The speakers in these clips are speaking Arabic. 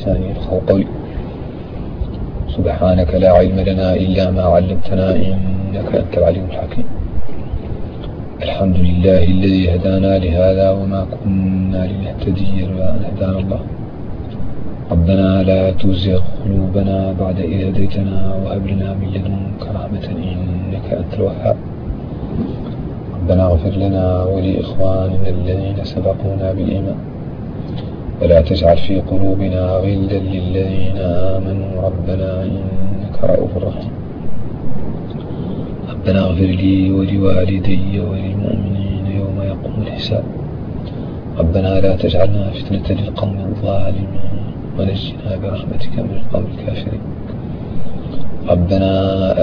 لساني يفقهوا قولي سبحانك لا علم لنا إلا ما علمتنا إنك أنت العليم الحكيم. الحمد لله الذي هدانا لهذا وما كنا لنهتدي لولا أن هدانا الله. ربنا لا تزغ قلوبنا بعد إذ هديتنا وهب لنا من لدنك رحمة إنك أنت الوهاب. ربنا اغفر لنا ولإخواننا الذين سبقونا بالإيمان. ولا تجعل في قلوبنا غلا للذين آمنوا. ربنا إنك رؤوف رحيم. ربنا اغفر لي ولوالدي وللمؤمنين يوم يقوم الحساب. ربنا لا تجعلنا فتنة للقوم الظالمين ونجنا برحمتك من القوم الكافرين. ربنا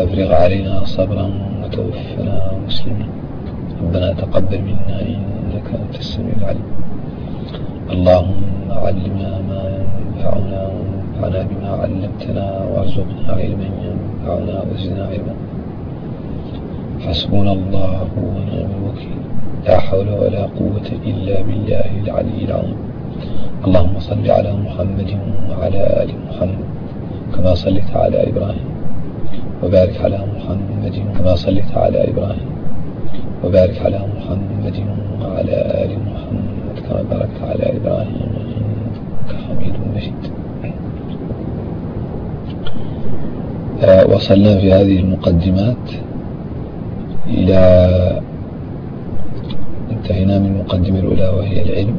أفرغ علينا صبرا وتوفنا مسلمين. ربنا تقبل منا إنك أنت السميع العليم. اللهم علمنا ما ينفعنا وانفعنا بما علمتنا وارزقنا علما ينفعنا وزدنا علما. حسبنا الله ونعم الوكيل. لا حول ولا قوة إلا بالله العلي العظيم. اللهم صل على محمد وعلى آل محمد كما صليت على إبراهيم. وبارك على محمد كما صليت على إبراهيم. وبارك على محمد وعلى آل محمد كما باركت على إبراهيم. مجيد آه، وصلنا في هذه المقدمات إلى انتهينا من المقدمة الأولى وهي العلم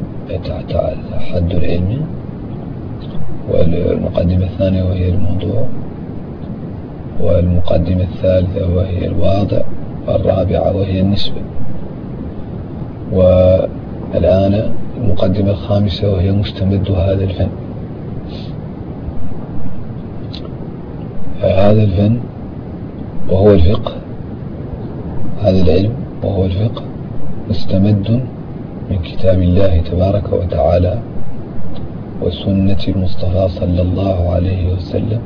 حد العلم. والمقدمة الثانية وهي الموضوع. والمقدمة الثالثة وهي الواضع. والرابعة وهي النسبة. والآن المقدمة الخامسة وهي مستمد هذا الفن. هذا الفن وهو الفقه هذا العلم وهو الفقه مستمد من كتاب الله تبارك وتعالى وسنة المصطفى صلى الله عليه وسلم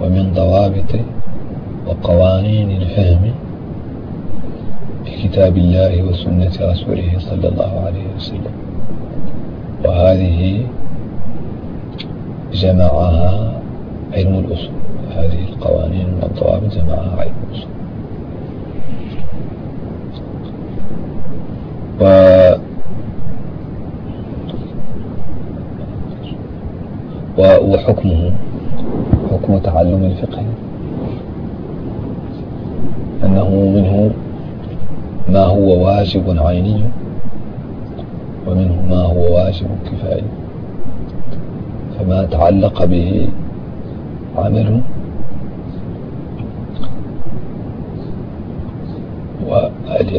ومن ضوابط وقوانين الفهم بكتاب الله وسنة رسوله صلى الله عليه وسلم. وهذه جمعها علم الأصول. هذه القوانين والضوابط جمعها علم الأصول. و وحكمه حكم تعلم الفقه. أنه منه ما هو واجب عيني ومنه ما هو واجب كفائي. فما تعلق به عمل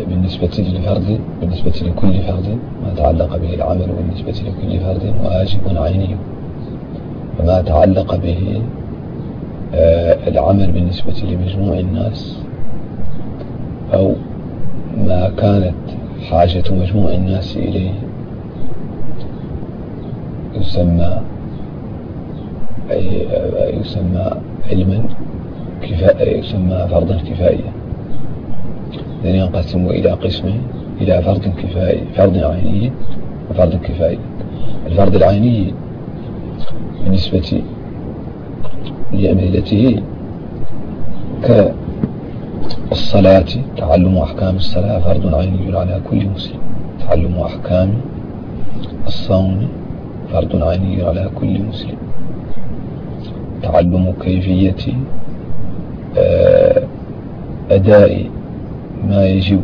بالنسبة للفرد بالنسبة لكل فرد ما تعلق به العمل بالنسبة لكل فرد واجب عيني. وما تعلق به آه، العمل بالنسبة لمجموع الناس أو ما كانت حاجة مجموع الناس إليه. يسمى يسمى علما كفاء يسمى فرضا كفائيا. لأن ينقسم إلى قسمين إلى فرض كفائي فرض عيني وفرض كفائي. الفرض العيني بالنسبة لأمثلته كالصلاة تعلم أحكام الصلاة فرض عيني على كل مسلم. تعلم أحكام الصوم فرض عيني على كل مسلم. تعلم كيفية آه، أداء ما يجب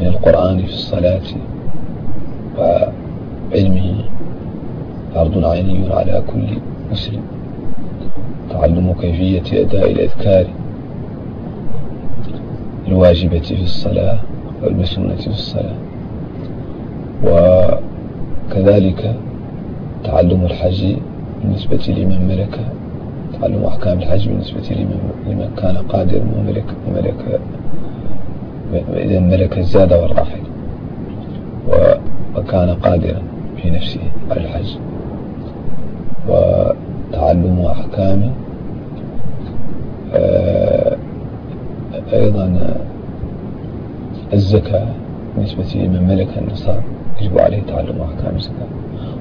من القرآن في الصلاة وعلمه فرض عيني على كل مسلم. تعلم كيفية أداء الأذكار الواجبة في الصلاة والمسنة في الصلاة. وكذلك تعلم الحج بالنسبة لمن ملك. تعلم أحكام الحج بالنسبة لمن كان قادر وملك, وملك إذا ملك الزاد والرافد. وكان قادرا في نفسه على الحج. وتعلم أحكام آه، أيضا الزكاة بالنسبة لمن ملك النصاب يجب عليه تعلم أحكام الزكاة.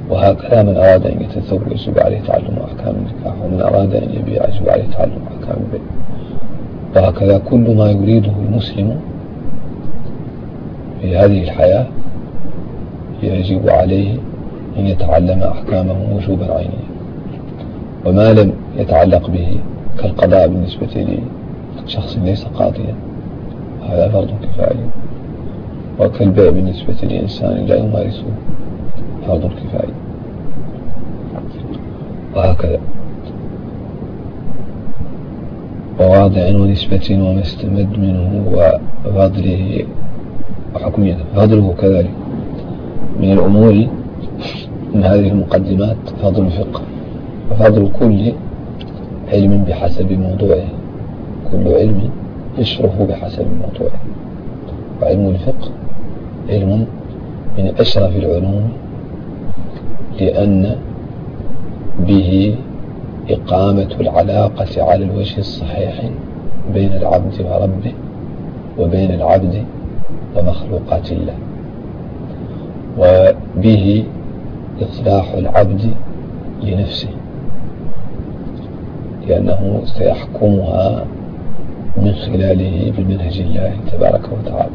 وهكذا من أراد أن يتزوج يجب عليه تعلم أحكام النكاح ومن أراد أن يبيع يجب عليه تعلم أحكام البيع. وهكذا كل ما يريده المسلم في هذه الحياة يجب عليه أن يتعلم أحكامه وجوبا عينيا وما لم يتعلق به كالقضاء بالنسبة لشخص ليس قاضيا. هذا فرض كفائي وكالبيع بالنسبة لإنسان لا يمارسه فرض كفائي وهكذا. وواضع ونسبة وما استمد منه وفضله وحكميته فضله كذلك. من الأمور من هذه المقدمات فضل الفقه. وفضل كل علم بحسب موضوعه. كل علم يشرف بحسب موضوعه. وعلم الفقه علم من أشرف العلوم لأن به إقامة العلاقة على الوجه الصحيح بين العبد وربه وبين العبد ومخلوقات الله. وبه إصلاح العبد لنفسه لأنه سيحكمها من خلاله بمنهج الله تبارك وتعالى.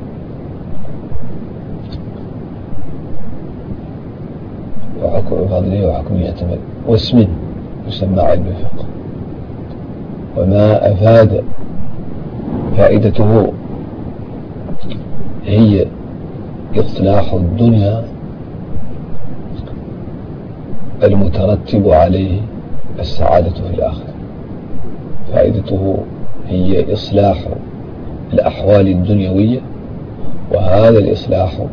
وحكم فضله وحكم يعتمد. واسم يسمى علم الفقه. وما أفاد فائدته هي إصلاح الدنيا المترتب عليه السعادة في الآخرة. فائدته هي إصلاح الأحوال الدنيوية وهذا الإصلاح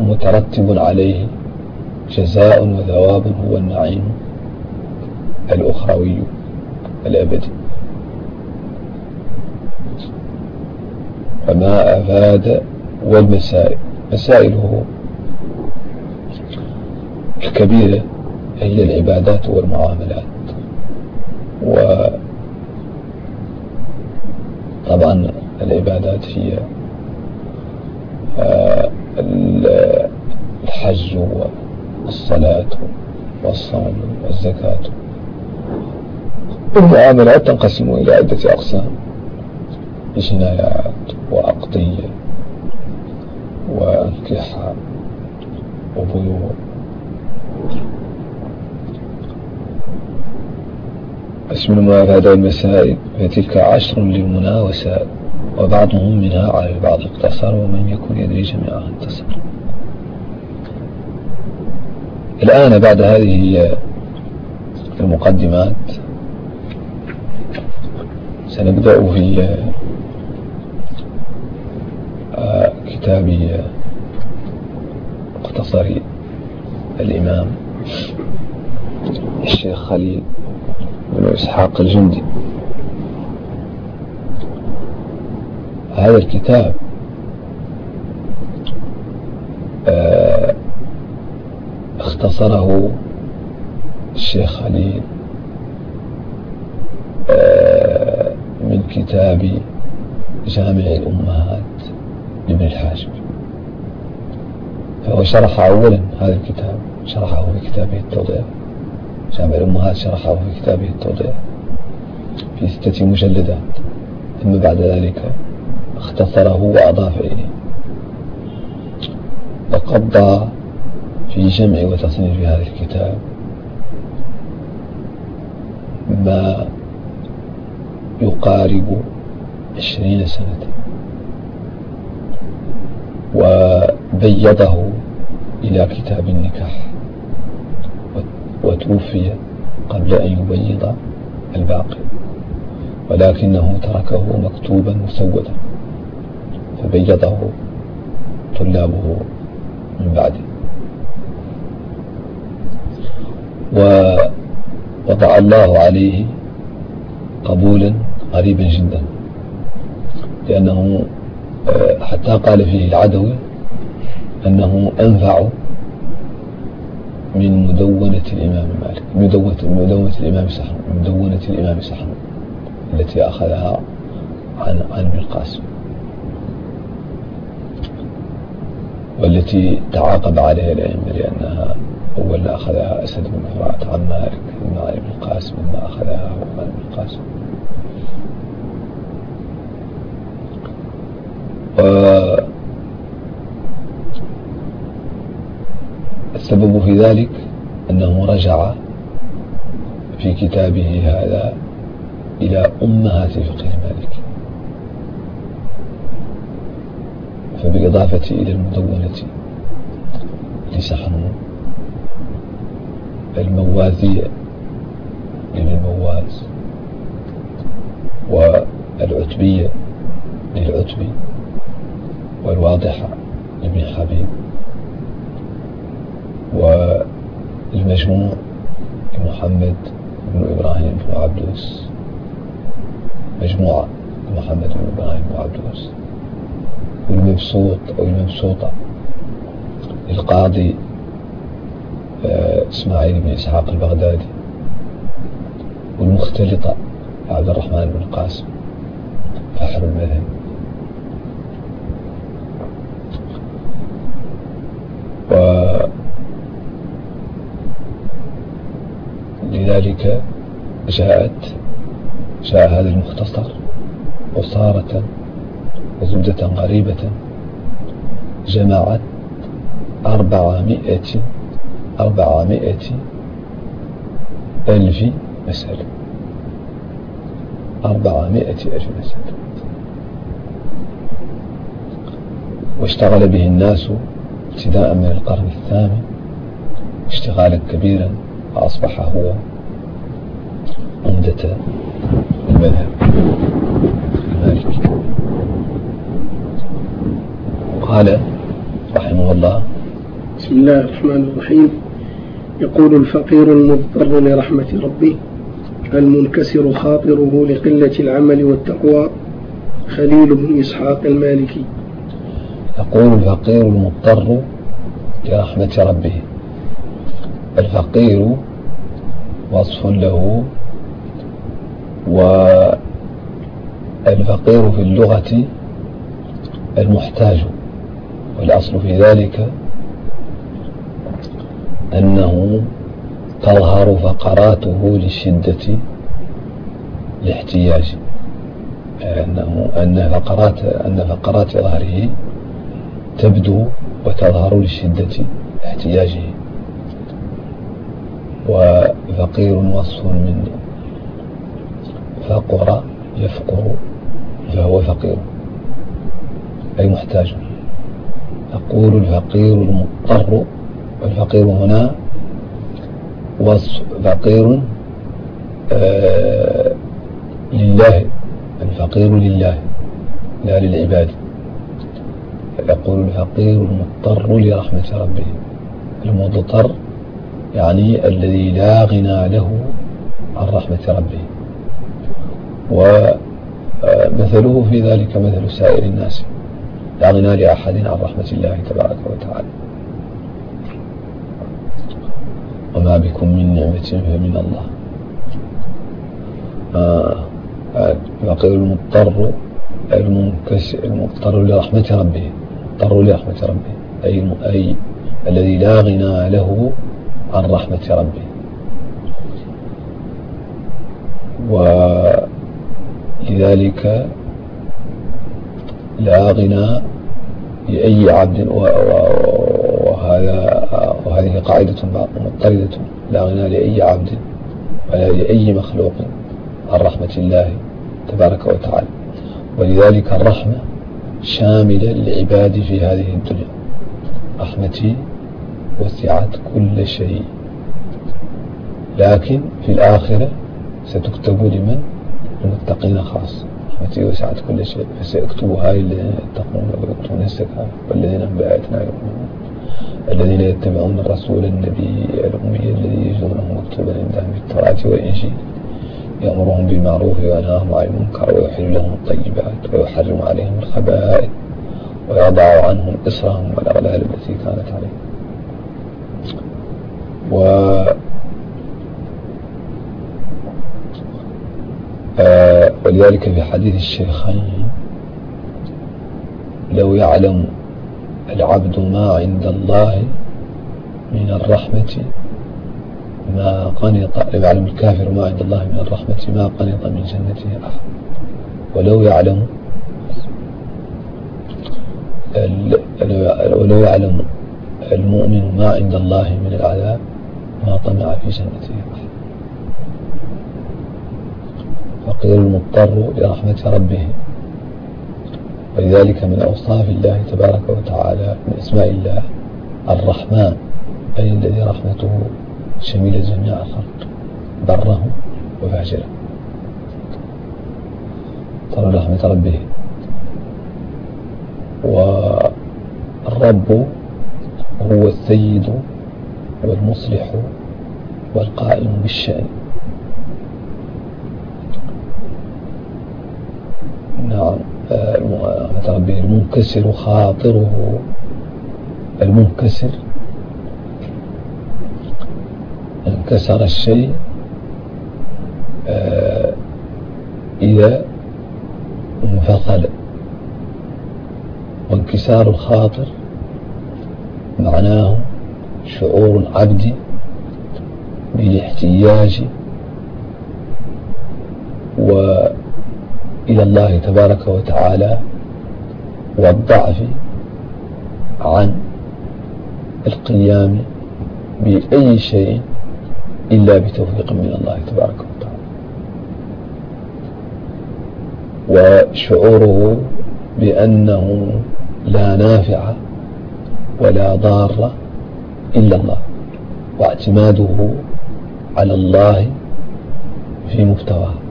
مترتب عليه جزاء وثواب هو النعيم الأخروي الأبدي. فما أفاد والمسائل مسائله الكبيرة هي العبادات والمعاملات. وطبعا العبادات هي آه، الحج والصلاة والصوم والزكاة. المعاملات تنقسم إلى عدة أقسام جنايات وأقضية وانكحة وبيوع. اسم ما هذه المسائل فتلك عشر للمناوسات وبعضهم منها على البعض اقتصر ومن يكن يدري جميعها انتصر الآن بعد هذه المقدمات سنبدأ في آه، كتاب مختصر الإمام الشيخ خليل. بن إسحاق الجندي. هذا الكتاب آه، اختصره الشيخ خليل آه، من كتاب جامع الأمهات لابن الحاجب. فهو شرح أولا هذا الكتاب شرحه في كتابه التوضيح. جامع الأمهات شرحه في كتابه التوضيح في ستة مجلدات ثم بعد ذلك اختصره وأضاف إليه. وقضى في جمع وتصنيف هذا الكتاب ما يقارب عشرين سنة وبيضه إلى كتاب النكاح. وتوفي قبل أن يبيض الباقي. ولكنه تركه مكتوبا مسودا فبيضه طلابه من بعده. ووضع الله عليه قبولا قريبا جدا لأنه آه، حتى قال فيه العدوي أنه أنفع من مدونة الإمام مالك مدونة, مدونة الإمام سحن مدونة الإمام سحن التي أخذها عن عن ابن القاسم والتي تعاقب عليها الأئمة لأنها أول أخذها أسد بن فرات عن مالك بن بن القاسم مما أخذها هو بن القاسم. والسبب في ذلك أنه رجع في كتابه هذا إلى أمهات فقه المالكي. فبالإضافة إلى المدونة لسحنون الموازية للمواز والعتبية للعتبي والواضحة لابن حبيب. والمجموع لمحمد بن إبراهيم بن عبدوس مجموعة لمحمد بن إبراهيم بن عبدوس والمبسوط أو المبسوطة للقاضي آه، إسماعيل بن إسحاق البغدادي والمختلطة عبد الرحمن بن القاسم فحر المذهب. ولذلك جاءت جاء هذا المختصر عصارة وزبدة غريبة جمعت أربعمائة أربعمائة ألف مسألة. أربعمائة ألف مسألة. واشتغل به الناس ابتداء من القرن الثامن اشتغالا كبيرا فأصبح هو عمدة المذهب. المالكي قال رحمه الله بسم الله الرحمن الرحيم. يقول الفقير المضطر لرحمة ربه المنكسر خاطره لقلة العمل والتقوى خليل بن إسحاق المالكي. يقول الفقير المضطر لرحمة ربه الفقير وصف له والفقير في اللغة المحتاج والأصل في ذلك أنه تظهر فقراته لشدة الاحتياج. أنه أن فقرات أن فقرات ظهره تبدو وتظهر لشدة احتياجه. وفقير وصف من فقر يفقر فهو فقير. أي محتاج؟ أقول الفقير المضطر والفقير هنا فقير آه لله الفقير لله لا للعباد. يقول الفقير المضطر لرحمة ربه. المضطر يعني الذي لا غنى له عن رحمة ربه. ومثله في ذلك مثل سائر الناس. لا غنى لأحد عن رحمة الله تبارك وتعالى. وما بكم من نعمة فمن الله. الفقير آه، المضطر المضطر لرحمة ربه. اضطر لرحمة ربه. أي, أي الذي لا غنى له عن رحمة ربه. ولذلك لا غنى لأي عبد وهذا وهذه قاعدة مضطردة. لا غنى لأي عبد ولا لأي مخلوق عن رحمة الله تبارك وتعالى. ولذلك الرحمة شاملة للعباد في هذه الدنيا. رحمتي وسعت كل شيء. لكن في الآخرة ستكتب لمن المتقين خاص رحمتي وسعت كل شيء. فسيكتبها للذين يتقون ويؤتون الزكاة والذين هم يؤمنون الذين يتبعون الرسول النبي الأمي الذي يجدونه مكتوبا عندهم في التوراة والإنجيل. يأمرهم بالمعروف وينهاهم عن المنكر ويحل لهم الطيبات ويحرم عليهم الخبائث ويضع عنهم إصرهم والأغلال التي كانت عليهم و آه، ولذلك في حديث الشيخين. لو يعلم العبد ما عند الله من الرحمة ما قنط يعلم الكافر ما عند الله من الرحمة ما قنط من جنته أحد. ولو يعلم ولو يعلم المؤمن ما عند الله من العذاب ما طمع في جنته أحد. فقيل المضطر لرحمة ربه. ولذلك من أوصاف الله تبارك وتعالى من أسماء الله الرحمن أي الذي رحمته شمل جميع الخلق بره وفاجره. ترى رحمة ربه. والرب هو السيد والمصلح والقائم بالشأن. نعم المنكسر خاطره. المنكسر. انكسر الشيء آه، إذا انفصل. وانكسار الخاطر معناه شعور العبد بالاحتياج وإلى الله تبارك وتعالى والضعف عن القيام بأي شيء إلا بتوفيق من الله تبارك وتعالى. وشعوره بأنه لا نافع ولا ضار إلا الله واعتماده على الله في مفتواه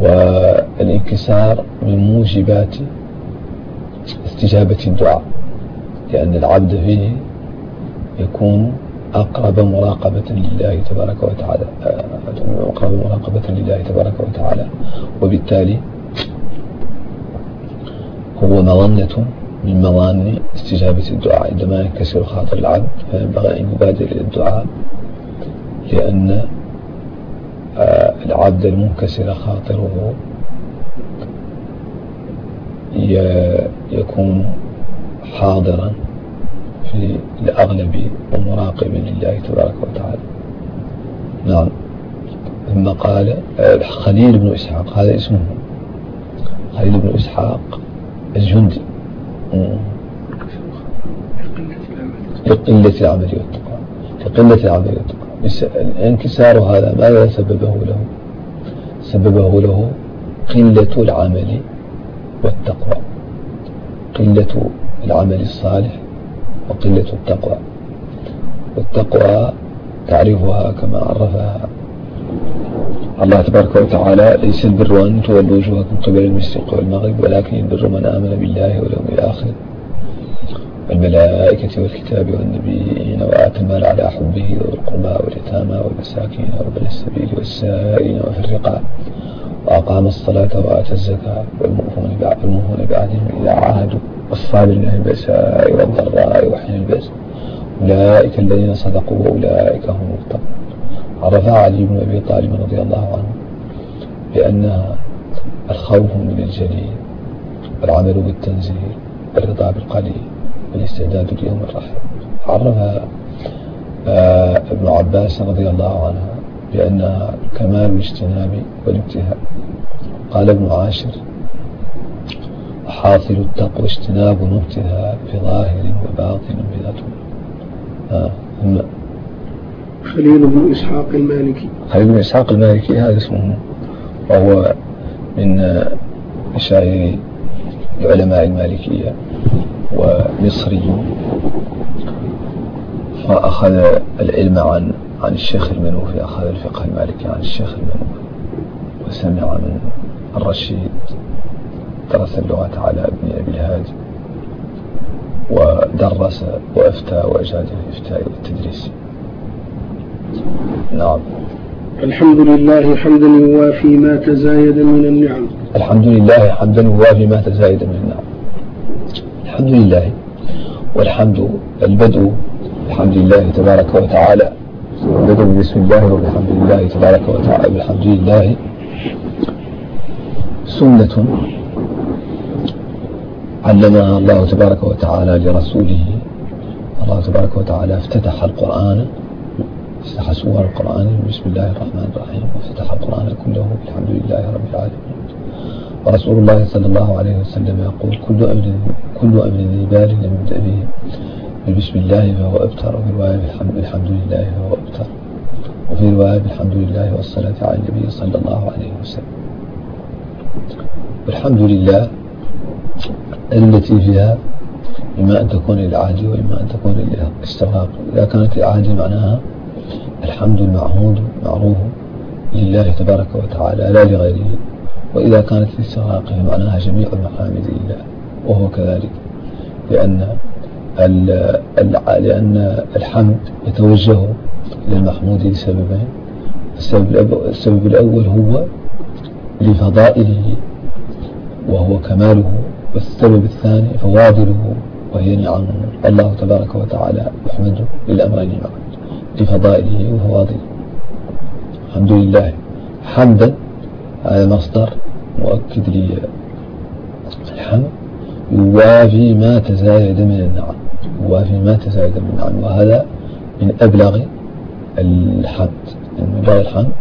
والانكسار من موجبات استجابة الدعاء لأن العبد فيه يكون أقرب مراقبة لله تبارك وتعالى أقرب مراقبة لله تبارك وتعالى. وبالتالي هو مظنة من مظان استجابة الدعاء. عندما ينكسر خاطر العبد فينبغي أن يبادر إلى الدعاء لأن العبد المنكسر خاطره يكون حاضرا في الأغلب ومراقب لله تبارك وتعالى. نعم. ثم قال خليل بن إسحاق هذا اسمه خليل بن إسحاق الجندي. لقلة العمل والتقوى. لقلة العمل والتقوى. انكسار هذا ماذا سببه له؟ سببه له قلة العمل والتقوى. قلة العمل الصالح وقلة التقوى. والتقوى تعرفها كما عرفها الله تبارك وتعالى. ليس البر أن تولوا وجوهكم قبل المشرق والمغرب ولكن البر من آمن بالله واليوم الآخر. والملائكة والكتاب والنبيين وآتى المال على حبه ذوي القربى واليتامى والمساكين وابن السبيل والسائلين وفي الرقاب وأقام الصلاة وآتى الزكاة والمؤمنون بعهدهم إذا عاهدوا والصابرين في البأساء والضراء وحين البأس. أولئك الذين صدقوا وأولئك هم المتقون. عرف علي بن أبي طالب رضي الله عنه بأنها الخوف من الجليل والعمل بالتنزيل والرضا بالقليل والاستعداد ليوم الرحيل عرفها آه، ابن عباس رضي الله عنها بأنها كمال الاجتناب والابتهاء قال ابن عاشر حاصل التقوى اجتناب نبتها في ظاهر وباطن بذات آه خليل بن إسحاق المالكي. خليل بن إسحاق المالكي هذا اسمه وهو من مشاهير العلماء المالكية. ومصري. فأخذ العلم عن عن الشيخ المنوفي أخذ الفقه المالكي عن الشيخ المنوفي وسمع من الرشيد درس اللغة على ابن أبي الهادي ودرس وأفتى وأجاد الإفتاء والتدريس نعم. الحمد لله حمدا يوافي ما تزايد من النعم. الحمد لله حمدا يوافي ما تزايد من النعم. الحمد لله والحمد البدء الحمد لله تبارك وتعالى. البدء بسم الله وبحمد الله تبارك وتعالى بالحمد لله. سنة علمها الله تبارك وتعالى لرسوله. الله تبارك وتعالى افتتح القرآن. افتتح سور القرآن. بسم الله الرحمن الرحيم. وافتتح القرآن كله. بالحمد لله رب العالمين. ورسول الله صلى الله عليه وسلم يقول كل أمر كل أمر ذي بال لم به بسم الله فهو أبتر وفي رواية بالحمد لله فهو أبتر. وفي رواية بالحمد لله والصلاة على النبي صلى الله عليه وسلم. والحمد لله التي فيها إما أن تكون للعادي وإما أن تكون للاستغراق. إذا كانت للعادي معناها الحمد المعهود معروف لله تبارك وتعالى لا لغيره. وإذا كانت للاستغراق معناها جميع المحامد لله وهو كذلك. لأن لأن الحمد يتوجه للمحمود لسببين. السبب, الأول هو لفضائله وهو كماله. والسبب الثاني فواضله وهي نعم الله تبارك وتعالى يحمد للأمرين معا لفضائله وفواضله. الحمد لله. حمدا هذا مصدر مؤكد لي الحمد يوافي ما تزايد من النعم يوافي ما تزايد من النعم وهذا من أبلغ الحمد من أبلغ الحمد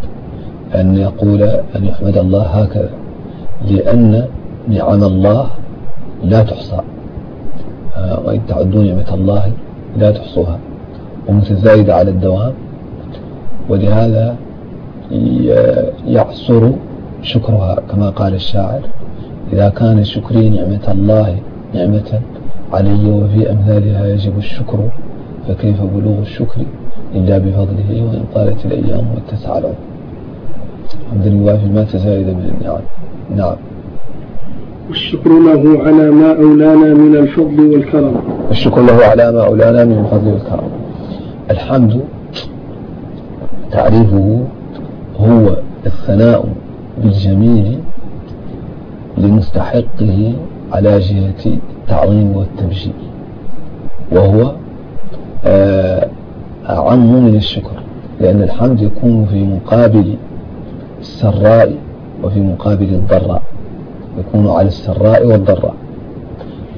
أن يقول أن يحمد الله هكذا لأن نعم الله لا تحصى آه، وإن تعدوا نعمة الله لا تحصوها ومتزايدة على الدوام ولهذا يعصر شكرها كما قال الشاعر. إذا كان شكري نعمة الله نعمة علي وفي أمثالها يجب الشكر فكيف بلوغ الشكر إلا بفضله وإن طالت الأيام واتسع العمر حمد الوافي ما تزايد من النعم. نعم. والشكر له على ما أولانا من الفضل والكرم. الشكر له على ما أولانا من الفضل والكرم. الحمد تعريفه هو الثناء بالجميل لمستحقه على جهة التعظيم والتبجيل وهو آه، أعم من الشكر لأن الحمد يكون في مقابل السراء وفي مقابل الضراء يكون على السراء والضراء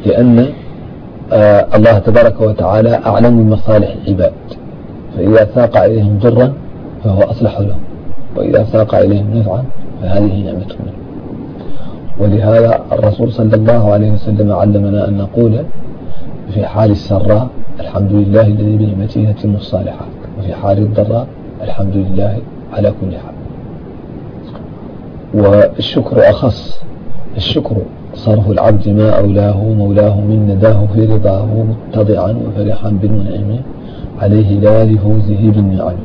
لأن آه الله تبارك وتعالى أعلم بمصالح العباد فإذا ساق عليهم ضرا فهو أصلح لهم وإذا ساق إليهم نفعا فهذه نعمة ولهذا الرسول صلى الله عليه وسلم علمنا أن نقول في حال السراء الحمد لله الذي بنعمته تتم الصالحات. وفي حال الضراء الحمد لله على كل حال. والشكر أخص. الشكر صرف العبد ما أولاه مولاه من نداه في رضاه متضعا وفرحا بالمنعم عليه لا لفوزه بالنعم.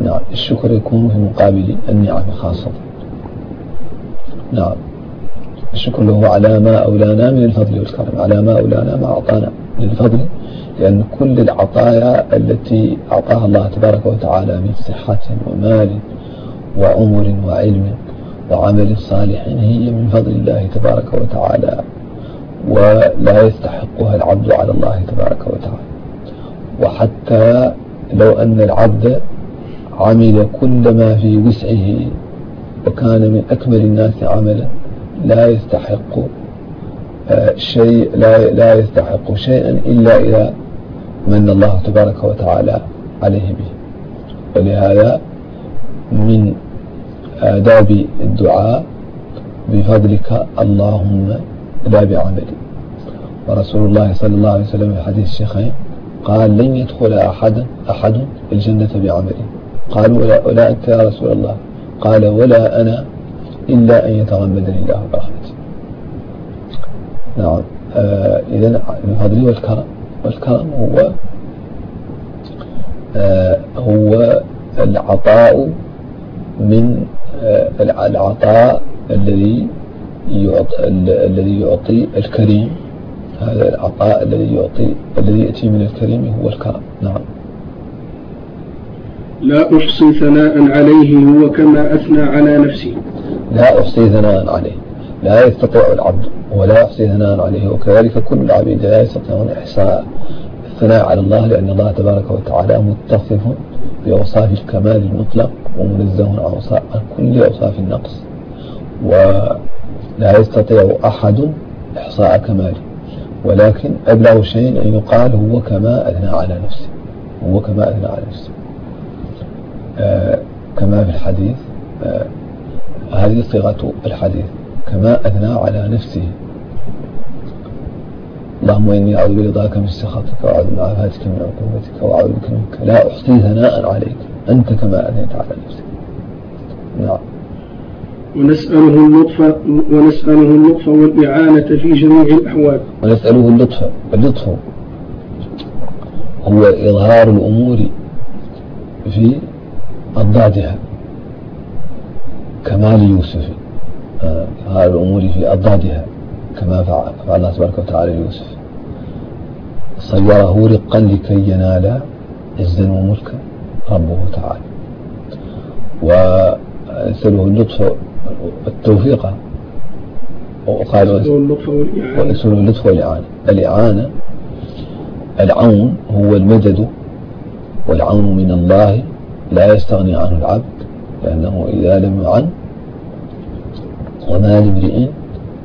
نعم الشكر يكون في مقابل النعم خاصة. نعم. الشكر له على ما أولانا من الفضل والكرم على ما أولانا ما أعطانا من الفضل لأن كل العطايا التي أعطاها الله تبارك وتعالى من صحة ومال وعمر وعلم وعمل صالح هي من فضل الله تبارك وتعالى ولا يستحقها العبد على الله تبارك وتعالى. وحتى لو أن العبد عمل كل ما في وسعه وكان من أكمل الناس عملا. لا يستحق آه، شيء لا لا يستحق شيئا إلا إذا من الله تبارك وتعالى عليه به. ولهذا من آداب الدعاء بفضلك اللهم لا بعملي ورسول الله صلى الله عليه وسلم في حديث الشيخين قال لن يدخل أحد أحد الجنة بعمله قالوا ولا أنت يا رسول الله. قال ولا أنا إلا أن يتغمدني الله برحمته. نعم. آه إذا الفضل والكرم والكرم هو آه هو العطاء من آه العطاء الذي يعطي الذي يعطي الكريم. هذا العطاء الذي يعطي الذي يأتي من الكريم هو الكرم. نعم. لا أحصي ثناء عليه هو كما أثنى على نفسه لا أحصي ثناء عليه. لا يستطيع العبد ولا يحصي ثناء عليه. وكذلك كل العبيد لا يستطيعون إحصاء الثناء على الله لأن الله تبارك وتعالى متصف بأوصاف الكمال المطلق ومنزه عن كل أوصاف النقص. ولا يستطيع أحد إحصاء كماله. ولكن أبلغ شيء أن يقال هو كما أثنى على نفسه. هو كما أثنى على نفسه. كما في الحديث آه هذه صيغة الحديث كما أثنى على نفسه. اللهم إني أعوذ برضاك من سخطك وأعوذ بعافاتك من عقوبتك وأعوذ بك منك. لا أحصي ثناء عليك أنت كما أثنيت على نفسك. نعم. ونسأله اللطف ونسأله اللطف والإعانة في جميع الأحوال. ونسأله اللطف اللطف هو إظهار الأمور في أضدادها. كمال يوسف آه، إظهار الأمور في أضدادها كما فعل الله تبارك وتعالى ليوسف. صيره رقا لكي ينال عزا وملكا ربه تعالى. وأسأله اللطف التوفيق وقالوا وأسأله اللطف والإعانة. الإعانة العون هو المدد والعون من الله لا يستغني عنه العبد لأنه إذا لم يعن وما لامرئ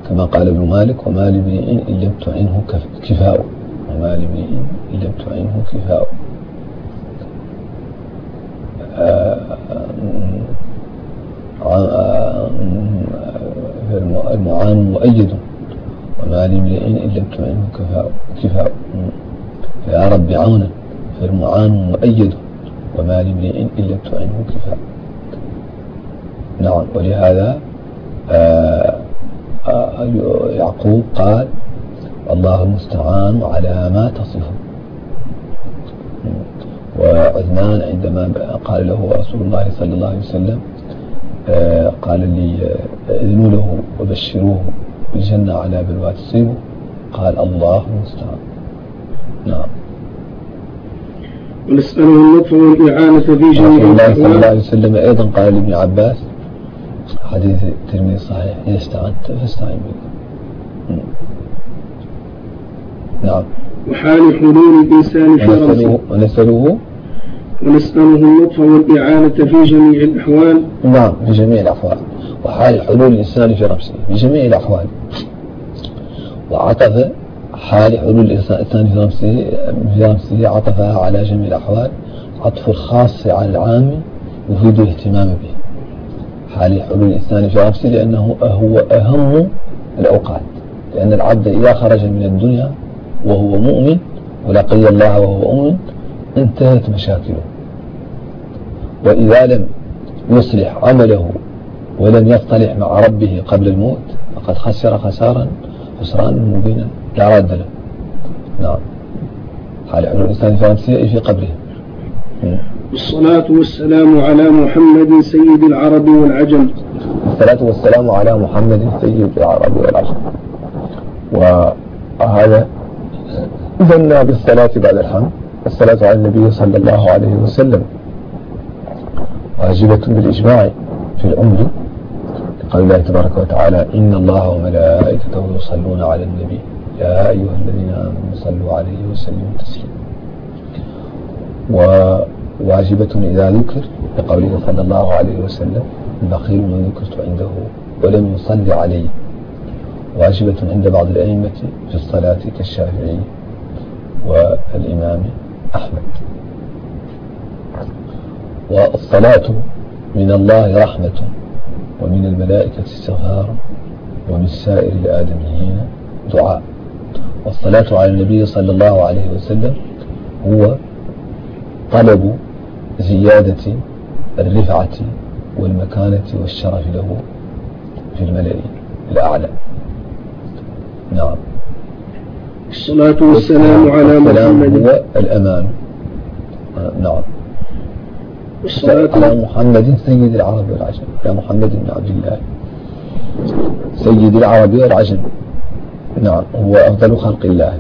كما قال ابن مالك وما لامرئ إن لم تعنه كفاء وما لامرئ إن لم تعنه كفاء المعان مؤيد وما لامرئ إن لم تعنه كفاء كفاء يا رب عونا فالمعان مؤيد. وما لامرئ إن لم تعنه كفاء. نعم ولهذا آه يعقوب قال الله المستعان على ما تصف وعثمان عندما قال له رسول الله صلى الله عليه وسلم آه، قال لي اذنوا له وبشروه بالجنة على بلوى تصيبه. قال الله المستعان. نعم. ونسأله اللطف والإعانة في جميع الله صلى الله عليه وسلم أيضا قال لابن عباس حديث الترمذي صحيح إذا استعنت فاستعن بالله نعم. وحال حلول الإنسان في رأسه ونسأله؟ ونسأله اللطف والإعانة في جميع الأحوال. نعم في جميع الأحوال. وحال حلول الإنسان في رأسه في جميع الأحوال. وعطف حال حلول الإنسان في نفسه في نفسه عطفها على جميع الأحوال عطف الخاص على العام يفيد الاهتمام به. حال حلول الإنسان في نفسه لأنه هو أهم الأوقات لأن العبد إذا خرج من الدنيا وهو مؤمن ولقي الله وهو مؤمن انتهت مشاكله. وإذا لم يصلح عمله ولم يصطلح مع ربه قبل الموت فقد خسر خسارا خسرانا مبينا. لا راد له. نعم. حال حلول الإنسان في نفسه في قبره. والصلاة والسلام على محمد سيد العرب والعجم. الصلاة والسلام على محمد سيد العرب والعجم. وهذا ذنا بالصلاة بعد الحمد. الصلاة على النبي صلى الله عليه وسلم. واجبة بالإجماع في العمر. قال الله تبارك وتعالى إن الله وملائكته يصلون على النبي. يا أيها الذين آمنوا صلوا عليه وسلموا تسليما. وواجبة إذا ذكر لقوله صلى الله عليه وسلم البخيل من ذكرت عنده ولم يصلي عليه. واجبة عند بعض الأئمة في الصلاة كالشافعي والإمام أحمد. والصلاة من الله رحمة ومن الملائكة استغفار ومن سائر الآدميين دعاء. والصلاة على النبي صلى الله عليه وسلم هو طلب زيادة الرفعة والمكانة والشرف له في الملأ الأعلى. نعم. الصلاة والسلام على محمد. هو الأمان. نعم. الصلاة على محمد سيد العرب والعجم يا محمد بن عبد الله. سيد العرب والعجم نعم هو أفضل خلق الله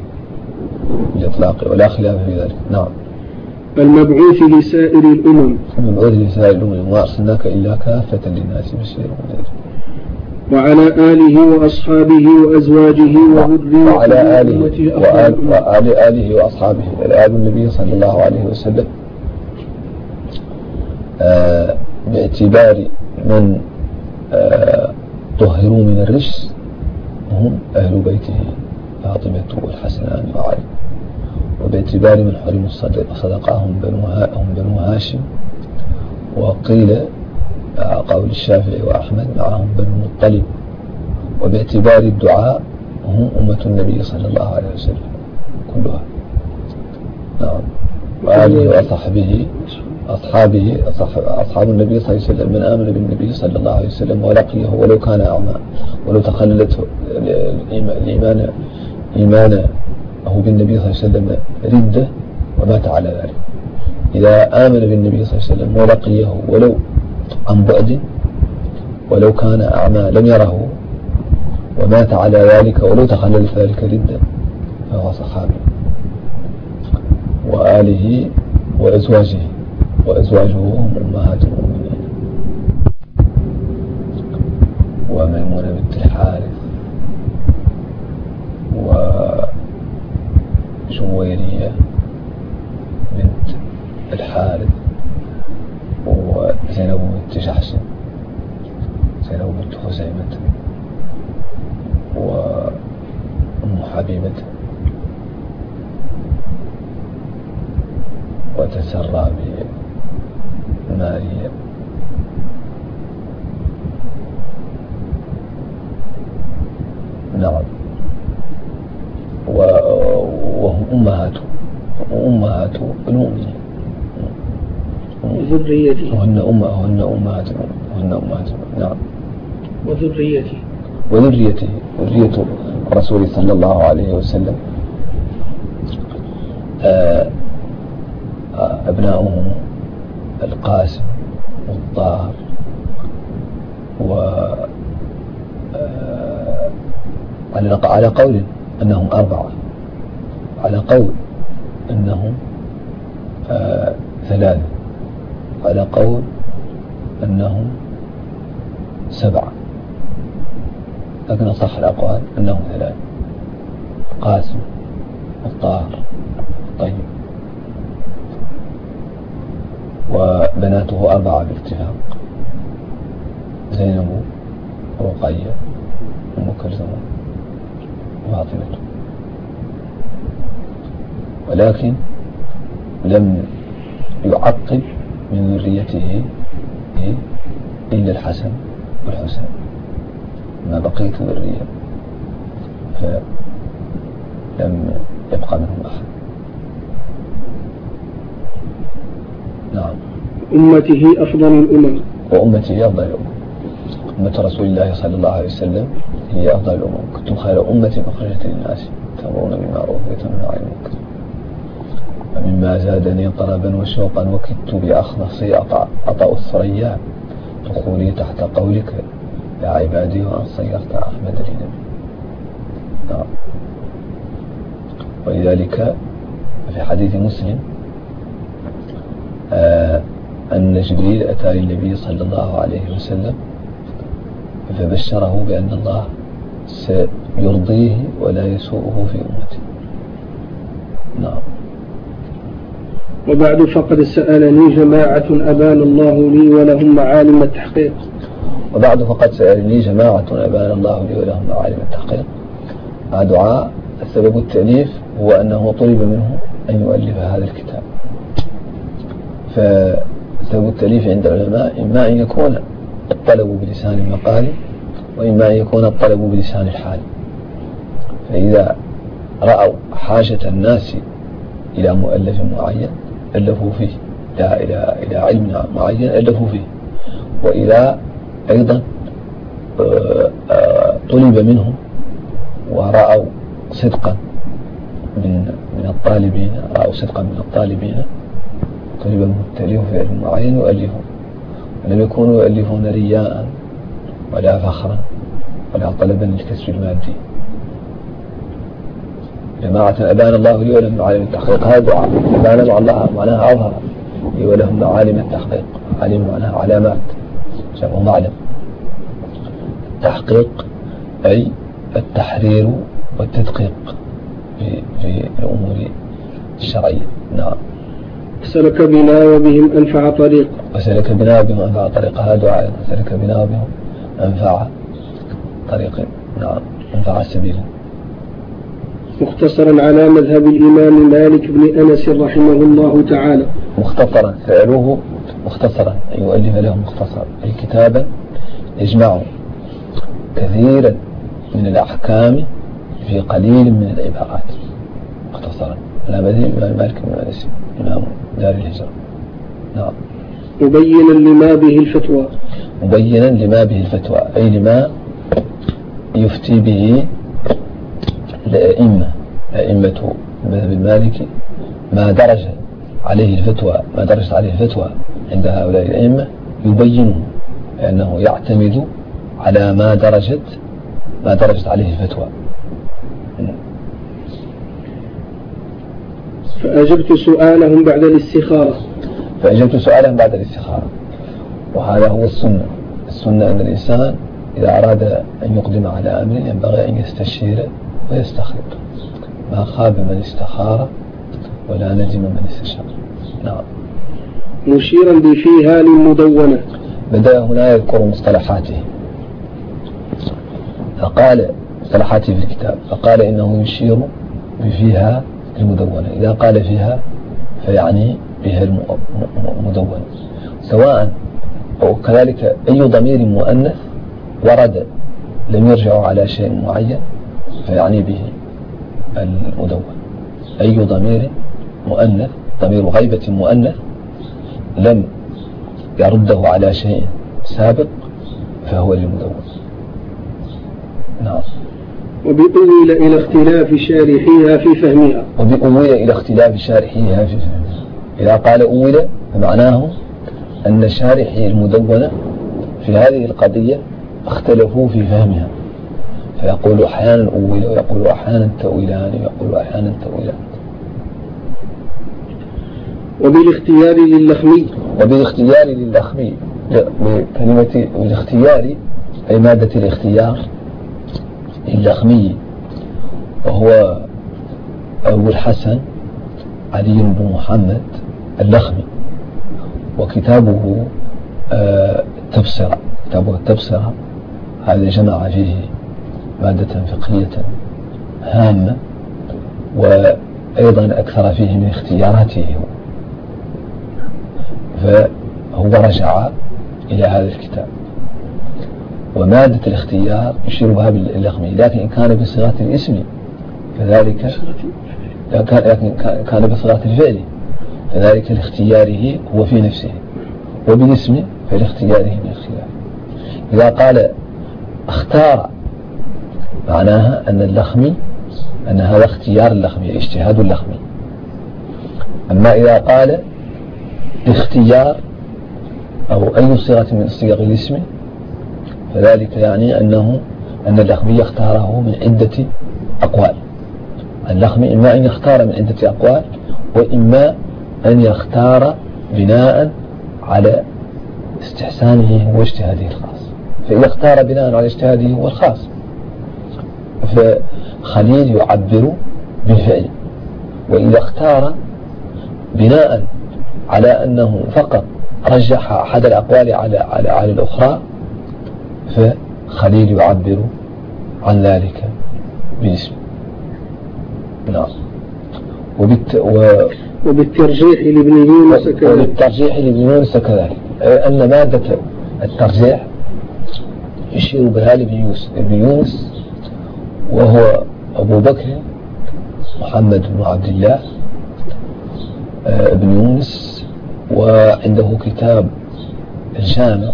بالإطلاق ولا خلاف في ذلك. نعم. المبعوث لسائر الأمم. المبعوث لسائر الأمم وما أرسلناك إلا كافة للناس بشيرا ونذيرا وعلى آله وأصحابه وأزواجه وذريته وعلى آله وآل, وآل آله وأصحابه. الآل النبي صلى الله عليه وسلم. آه باعتبار من آه طهروا من الرجس هم أهل بيته فاطمة والحسنان وعلي. وباعتبار من حرم الصدقة هم بنو, هاشم. وقيل قول الشافعي وأحمد معهم بنو المطلب. وباعتبار الدعاء هم أمة النبي صلى الله عليه وسلم كلها. نعم. وآله وصحبه أصحابه أصحاب النبي صلى الله عليه وسلم من آمن بالنبي صلى الله عليه وسلم ولقيه ولو كان أعمى ولو تخللته الإيمان إيمانه بالنبي صلى الله عليه وسلم ردة ومات على ذلك. إذا آمن بالنبي صلى الله عليه وسلم ولقيه ولو عن بعد ولو كان أعمى لم يره ومات على ذلك ولو تخلل ذلك ردة فهو صحابي. وآله وأزواجه. وأزواجه هم أمهات المؤمنين وميمونة بنت الحارث وجويرية بنت الحارث. وزينب بنت جحش زينب بنت خزيمة. وأم حبيبة. وتسرى بماريا نعم. وهم أمهات. أمهات. المؤمنين وذريته وهن أمة وهن أمهات. وهن أمهات. نعم. وذريته وذريته ذرية الرسول صلى الله عليه وسلم. آه، أبناؤه القاسم والطاهر و آه، على قول أنهم أربعة. على قول أنهم آه ثلاثة. على قول أنهم سبعة. لكن أصح الأقوال أنهم ثلاثة. قاسم الطاهر. طيب. وبناته أربعة باتفاق زينب رقية أم كلثوم فاطمة. ولكن لم يعقب من ذريته إلا الحسن والحسين. ما بقية ذرية فلم يبقى منهم أحد. نعم أمته أفضل الأمم. وأمته أفضل الأمم. أمة رسول الله صلى الله عليه وسلم هي أفضل الأمم. كنتم خير أمة أخرجت للناس تأمرون بالمعروف وتنهون عن المنكر. ومما زادني طلبا وشوقا وكدت بأخلصي أطأ الثريا دخولي تحت قولك يا عبادي وأن صيرت أحمد لنبي. نعم. ولذلك في حديث مسلم أن جبريل أتى للنبي صلى الله عليه وسلم فبشره بأن الله سيرضيه ولا يسوءه في أمته. نعم. وبعد فقد سألني جماعة أبان الله لي ولهم معالم التحقيق. وبعد فقد سألني جماعة أبان الله لي ولهم معالم التحقيق. دعاء السبب التأليف هو أنه طلب منه أن يؤلف هذا الكتاب. فسبب التأليف عند العلماء إما أن يكون الطلب بلسان المقال وإما أن يكون الطلب بلسان الحال. فإذا رأوا حاجة الناس إلى مؤلف معين ألفوا فيه. إلى, إلى, إلى علم معين ألفوا فيه. وإذا أيضا آه، طلب منهم ورأوا صدقا من من الطالبين رأوا صدقا من الطالبين التأليف في علم معين يؤلفون ولم يكونوا يؤلفون رياء ولا فخرا ولا طلبا للكسب المادي. جماعة أبان الله لي ولهم معالم التحقيق. هذا أبان مع الله معناها أظهر. لي ولهم معالم التحقيق. علم معناها علامات. جمع معلم. التحقيق أي التحرير والتدقيق في, في الأمور الشرعية. نعم. سلك بنا وبهم أنفع طريق. وسلك بنا وبهم أنفع طريق. هذا دعاء. سلك بنا وبهم أنفع طريق. نعم أنفع سبيلا مختصرا على مذهب الإمام مالك بن أنس رحمه الله تعالى. مختصرا فعله مختصرا. أن يؤلف له مختصرا. أي كتابا يجمع كثيرا من الأحكام في قليل من العبارات. مختصرا. على الإمام مالك بن أنس إمام دار الهجرة. نعم. مبينا لما به الفتوى. مبينا لما به الفتوى أي لما يفتي به الأئمة. أئمة المذهب المالكي ما درج عليه الفتوى ما درجت عليه الفتوى عند هؤلاء الأئمة يبينه لأنه يعتمد على ما درجت ما درجت عليه الفتوى. فأجبت سؤالهم بعد الاستخارة. فأجبت سؤالهم بعد الاستخارة. وهذا هو السنة. السنة أن الإنسان إذا أراد أن يقدم على أمر ينبغي أن يستشير ويستخير ما خاب من استخار ولا ندم من استشار. نعم. مشيرا بفيها للمدونة. بدأ هنا يذكر مصطلحاته. فقال مصطلحاته في الكتاب فقال إنه يشير بفيها المدونة. إذا قال فيها فيعني بها المدونة. سواء أو كذلك أي ضمير مؤنث ورد لم يرجع على شيء معين فيعني به المدون أي ضمير مؤنث ضمير غيبة مؤنث لم يرده على شيء سابق فهو للمدون نعم. وبأول إلى اختلاف شارحيها في فهمها. وبأول إلى اختلاف شارحيها في فهمها. إذا قال أول فمعناه أن شارحي المدونة في هذه القضية اختلفوا في فهمها. فيقول أحيانا أول ويقول أحيانا تأويلان ويقول أحيانا تأويلان. وبالاختيار للخمي. وبالاختيار للخمي. بكلمة الاختيار أي مادة الاختيار. اللخمي وهو أبو الحسن علي بن محمد اللخمي وكتابه آه، تبصرة كتابه التبصرة هذا جمع فيه مادة فقهية هامة وأيضا أكثر فيه من اختياراته. فهو رجع إلى هذا الكتاب. ومادة الاختيار يشير بها باللغمي لكن إن كان بصيغة الاسم فذلك لكن كان بصيغة الفعل فذلك لاختياره هو في نفسه وبالاسم فلاختياره من اختياره إذا قال اختار معناها أن اللخمي أن هذا اختيار اللخمي اجتهاد اللخمي. أما إذا قال اختيار أو أي صيغة من صيغ الاسم فذلك يعني أنه أن اللخمي اختاره من عدة أقوال. اللخمي إما أن يختار من عدة أقوال وإما أن يختار بناء على استحسانه واجتهاده الخاص. فإذا اختار بناء على اجتهاده هو الخاص. فخليل يعبر بالفعل. وإذا اختار بناء على أنه فقط رجح أحد الأقوال على, على, على الأخرى فخليل يعبر عن ذلك باسم نعم وبالت... و... وبالترجيح لابن يونس كذلك. وبالترجيح لابن يونس كذلك. أن مادة الترجيح يشير بها لابن يونس وهو أبو بكر محمد بن عبد الله آه، بن يونس وعنده كتاب الجامع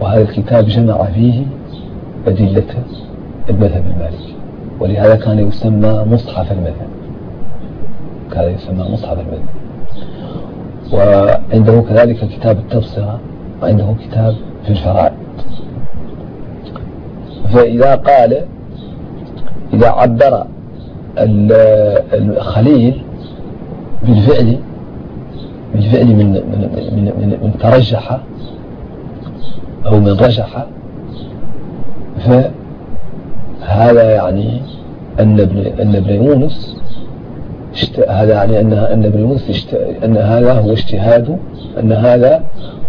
وهذا الكتاب جمع فيه أدلة المذهب المالكي ولهذا كان يسمى مصحف المذهب. كان يسمى مصحف المذهب. وعنده كذلك كتاب التبصرة وعنده كتاب في الفرائض. فإذا قال إذا عبر الخليل بالفعل بالفعل من من من, من, ترجح أو من رجح. فهذا يعني أن ابن أن ابن يونس هذا يعني أن أن ابن يونس أن هذا هو اجتهاد أن هذا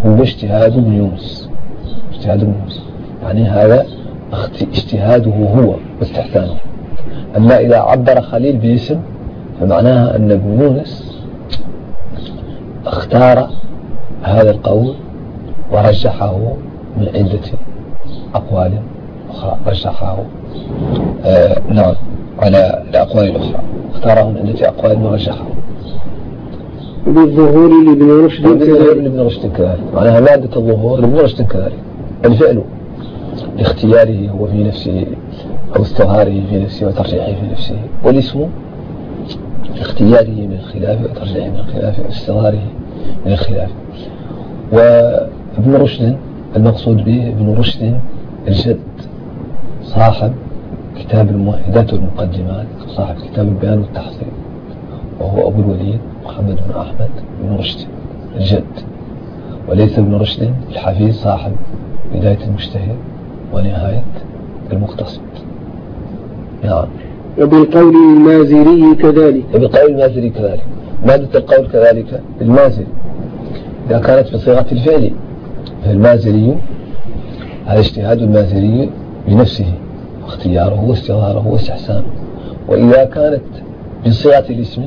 هو اجتهاد ابن يونس. اجتهاد ابن يونس. يعني هذا اجتهاده هو واستحسانه أما إذا عبر خليل باسم فمعناها أن ابن يونس اختار هذا القول ورجحه من عدة أقوال أخرى رجحه آه نعم على الأقوال الأخرى اختاره من عدة أقوال ورجحه بالظهور لابن رشد كذلك. لابن رشد كذلك. معناها مادة الظهور لابن رشد كذلك. الفعل لاختياره هو في نفسه أو استظهاره في نفسه وترجيحه في نفسه. والاسم لاختياره من الخلاف وترجيحه من الخلاف واستظهاره من الخلاف. وابن رشد المقصود به ابن رشد الجد صاحب كتاب الموحدات والمقدمات صاحب كتاب البيان والتحصيل وهو أبو الوليد محمد بن أحمد بن رشد الجد. وليس ابن رشد الحفيد صاحب بداية المجتهد ونهاية المقتصد. نعم. وبالقول المازري كذلك. وبالقول المازري كذلك. مادة القول كذلك؟ المازري إذا كانت بصيغة الفعل فالمازري هذا اجتهاد المازري بنفسه واختياره واستظهاره واستحسانه. وإذا كانت بصيغة الاسم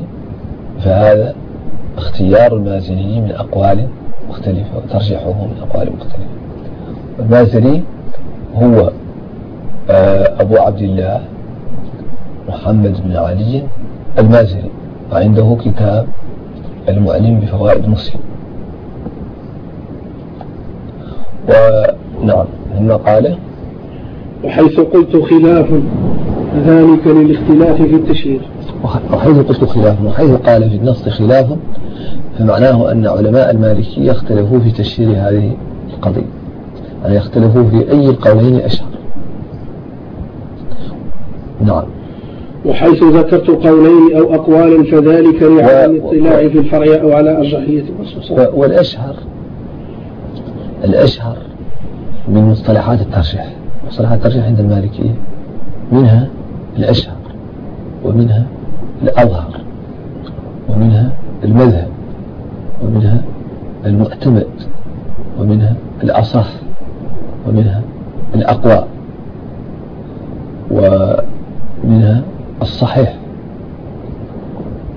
فهذا اختيار المازني من أقوال مختلفة وترجيحه من أقوال مختلفة. المازري هو آه، أبو عبد الله محمد بن علي المازري وعنده كتاب المعلم بفوائد مسلم. ونعم ثم قال وحيث قلت خلاف ذلك للاختلاف في التشهير وحيث قلت خلاف وحيث قال في النص خلاف فمعناه أن علماء المالكية اختلفوا في تشهير هذه القضية يعني يختلفوا في أي القولين أشهر. نعم. وحيث ذكرت قولين أو أقوالا فذلك لعدم الاطلاع في الفرع أو على أرجحية والأشهر الأشهر من مصطلحات الترجيح مصطلحات الترجيح عند المالكية. منها الأشهر ومنها الأظهر ومنها المذهب ومنها المعتمد ومنها الأصح ومنها الأقوى ومنها الصحيح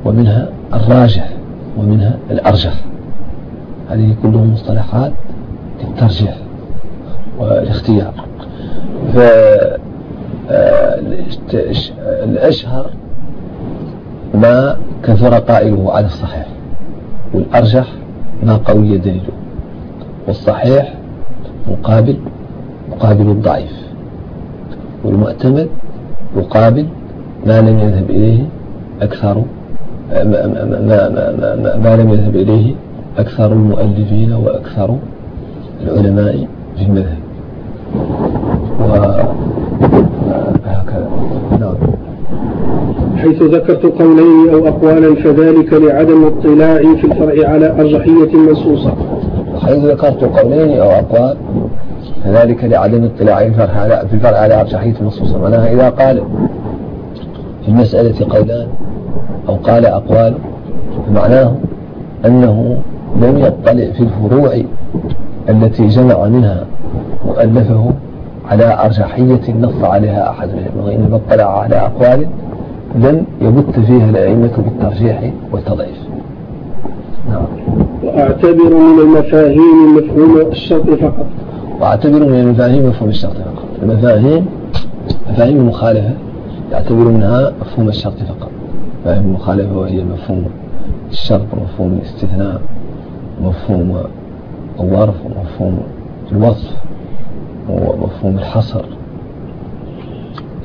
ومنها الراجح ومنها الأرجح. هذه كلهم مصطلحات للترجيح والاختيار. فالأشهر ما كثر قائله على الصحيح والأرجح ما قوي دليله والصحيح مقابل مقابل الضعيف والمعتمد يقابل ما لم يذهب إليه أكثر ما, ما, ما, ما, ما لم يذهب إليه أكثر المؤلفين وأكثر العلماء في المذهب. وهكذا نعم. حيث ذكرت قولين أو أقوالا فذلك لعدم الاطلاع في الفرع على أرجحية منصوصة. حيث ذكرت قولين أو أقوال فذلك لعدم الاطلاع في الفرع على أرجحية منصوصة. معناها إذا قال في المسألة قولان أو قال أقوال فمعناه أنه لم يطلع في الفروع التي جمع منها مؤلفه على أرجحية نص عليها أحد العلم وإنما اطلع على أقوال لم يبت فيها الأئمة بالترجيح والتضعيف. نعم. وأعتبر من المفاهيم مفهوم الشرط فقط. وأعتبر من المفاهيم مفهوم الشرط فقط. المفاهيم مفاهيم المخالفة يعتبر منها مفهوم الشرط فقط. مفاهيم المخالفة وهي مفهوم الشرط ومفهوم الاستثناء ومفهوم الظرف ومفهوم الوصف ومفهوم الحصر.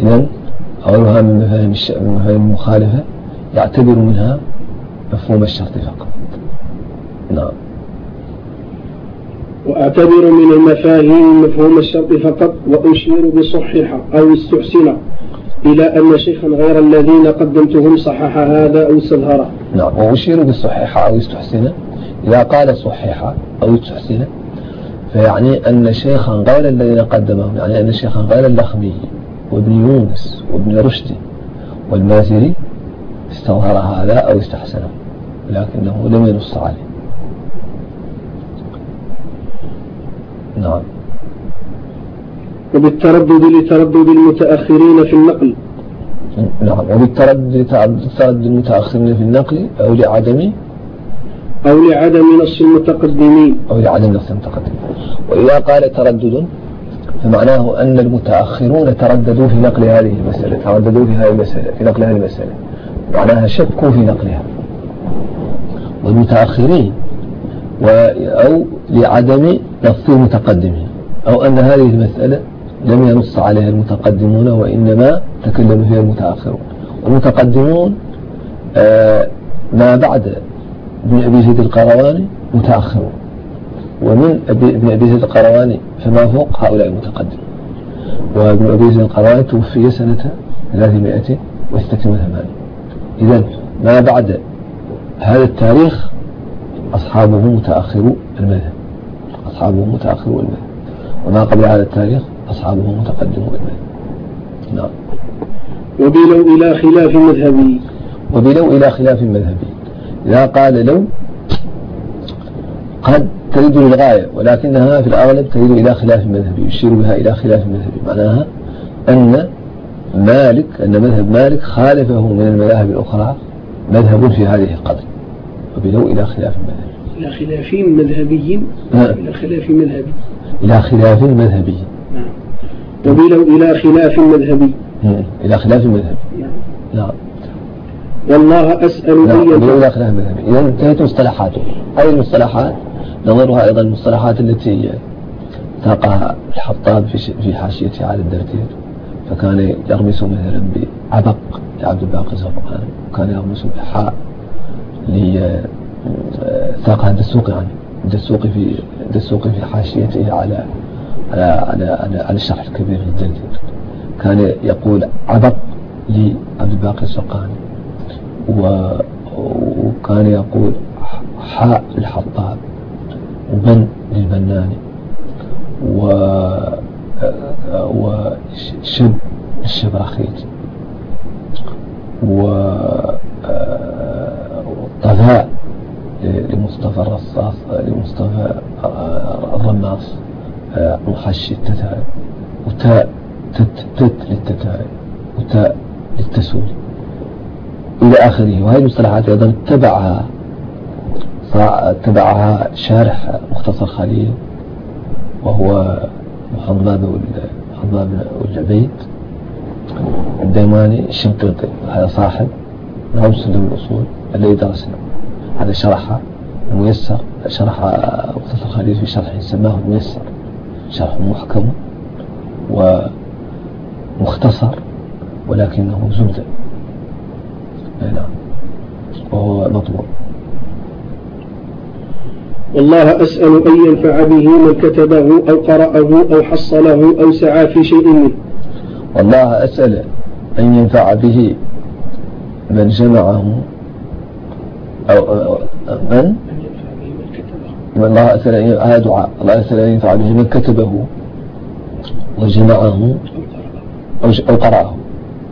إذن أولها من مفاهيم المخالفة يعتبر منها مفهوم الشرط فقط. نعم. وأعتبر من المفاهيم مفهوم الشرط فقط وأشير بصحح أو استحسن إلى أن شيخا غير الذين قدمتهم صحح هذا أو استظهره نعم وأشير بصحح أو استحسن إذا قال صحح أو استحسن فيعني أن شيخا غير الذين قدمهم يعني أن شيخا غير اللخمي وابن يونس وابن رشد والمازري استظهر هذا أو استحسنه لكنه لم ينص عليه. نعم. وبالتردد لتردد المتأخرين في النقل. نعم. وبالتردد لتردد المتأخرين في النقل أو لعدم أو لعدم نص المتقدمين. أو لعدم نص المتقدمين. وإذا قال تردد فمعناه أن المتأخرون ترددوا في نقل هذه المسألة ترددوا في هذه المسألة في نقل هذه المسألة. معناها شكوا في نقلها. والمتأخرين أو لعدم نص المتقدمين. أو أن هذه المسألة لم ينص عليها المتقدمون وإنما تكلم فيها المتأخرون. والمتقدمون آه ما بعد ابن أبي زيد القرواني متأخرون ومن ابن أبي زيد القرواني فما فوق هؤلاء المتقدمون وابن أبي زيد القرواني توفي سنة 386 إذا ما بعد هذا التاريخ أصحابه متأخرو المذهب. أصحابه متأخرو المذهب. وما قبل هذا التاريخ أصحابه متقدمو المذهب. نعم. وبلو إلى خلاف مذهبي. وبلو إلى خلاف مذهبي. إذا قال لو قد تريد للغاية ولكنها في الأغلب تريد إلى خلاف مذهبي يشير بها إلى خلاف مذهبي معناها أن مالك أن مذهب مالك خالفه من المذاهب الأخرى مذهب في هذه القضية. وبلو إلى خلاف مذهبي إلى خلاف مذهبي. إلى خلاف مذهبي. إلى خلاف مذهبي. نعم. وبلو إلى خلاف مذهبي. إلى خلاف مذهبي. نعم. نعم. والله أسأل أن إذا انتهت مصطلحاته هذه المصطلحات؟ نظرها أيضا المصطلحات التي ساقها الحطاب في في حاشيته على الدردير فكان يرمس مثلا بعبق لعبد الباقي الزرقاني وكان يرمس بحاء ل ساقها الدسوقي عنه. الدسوقي في الدسوقي في حاشيته على على على على, على الشرح الكبير للدردير كان يقول عبق لعبد الباقي الزرقاني وكان يقول حاء للحطاب وبن للبناني و وشب للشبرخيت و طفاء لمصطفى الرصاص لمصطفى الرماص محشي التتاي وتاء تت تت للتتاي وتاء للتسوي إلى آخره. وهذه المصطلحات أيضا اتبعها اتبعها شارح مختصر خليل وهو محمد محمد والعبيد الديماني الشنقيطي هذا صاحب نظم سلم الأصول الذي درسنا. هذا شرح ميسر شرح مختصر خليل في شرح سماه ميسر شرح محكم ومختصر ولكنه زبدة. نعم وهو مطبوع والله أسأل أن ينفع به من كتبه أو قرأه أو حصله أو سعى في شيء منه. والله أسأل أن ينفع به من جمعه أو من الله أسأل أن هذا دعاء. الله أسأل أن ينفع به من كتبه وجمعه أو قرأه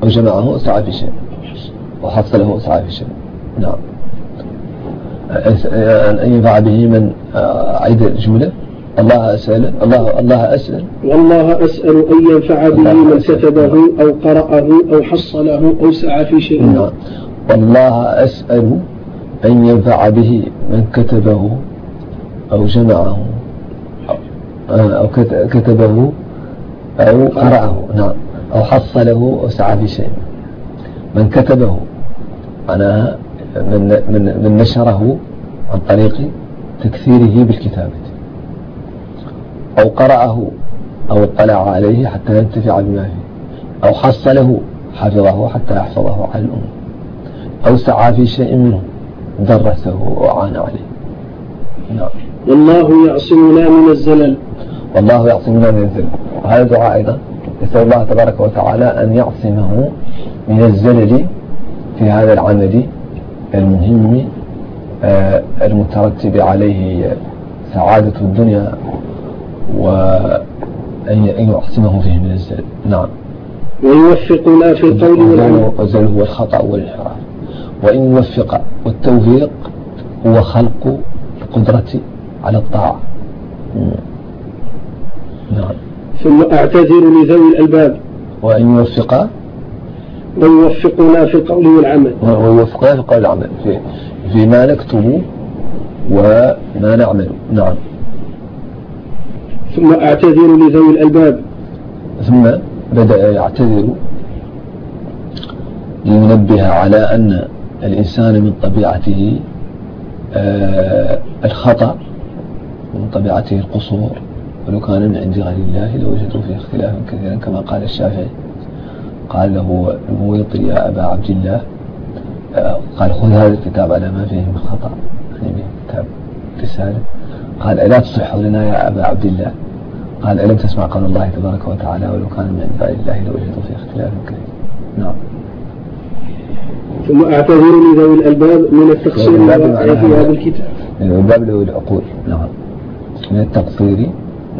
أو جمعه أو سعى في شيء. وحصله أو سعى في شيء نعم. أس- أن ينفع به من آه، عيد الجملة؟ الله أسأل الله الله أسأل. والله أسأل أن ينفع به من كتبه أو قرأه أو حصله أو سعى في شيء. نعم. والله أسأل أن ينفع به من كتبه أو جمعه أو- كت- كتبه أو قرأه. نعم. أو حصله أو سعى في شيء. من كتبه معناها من, من, من نشره عن طريق تكثيره بالكتابة أو قرأه أو اطلع عليه حتى ينتفع بما فيه. أو حصله حفظه حتى يحفظه على الأمة أو سعى في شيء منه درسه وعان عليه. نعم. والله يعصمنا من الزلل. والله يعصمنا من الزلل. وهذا دعاء أيضا. يسأل الله تبارك وتعالى أن يعصمه من الزلل في هذا العمل المهم آه، المترتب عليه سعادة الدنيا وأن يعصمه فيه من الزلل نعم. ويوفقنا في القول والعمل والزلل هو الخطأ والانحراف وإن يوفق والتوفيق هو خلق القدرة على الطاعة. نعم. ثم أعتذر لذوي الألباب. وأن يوفق ويوفقنا في القول والعمل ويوفقنا في القول والعمل في فيما نكتب وما نعمل نعم. ثم أعتذر لذوي الألباب. ثم بدأ يعتذر لينبه على أن الإنسان من طبيعته آه الخطأ من طبيعته القصور. ولو كان من عند غير الله لوجدوا فيه اختلافا كثيرا كما قال الشافعي. قال له المويطي يا أبا عبد الله آه قال خذ هذا الكتاب على ما فيه من خطأ يعني كتاب رسالة. قال ألا تصح لنا يا أبا عبد الله؟ قال ألم تسمع قول الله تبارك وتعالى ولو كان من عند الله لوجدوا فيه اختلافا كثيرا نعم. ثم أعتذر لذوي الألباب من التقصير في هذا الكتاب. الباب ذوي العقول. نعم. من التقصير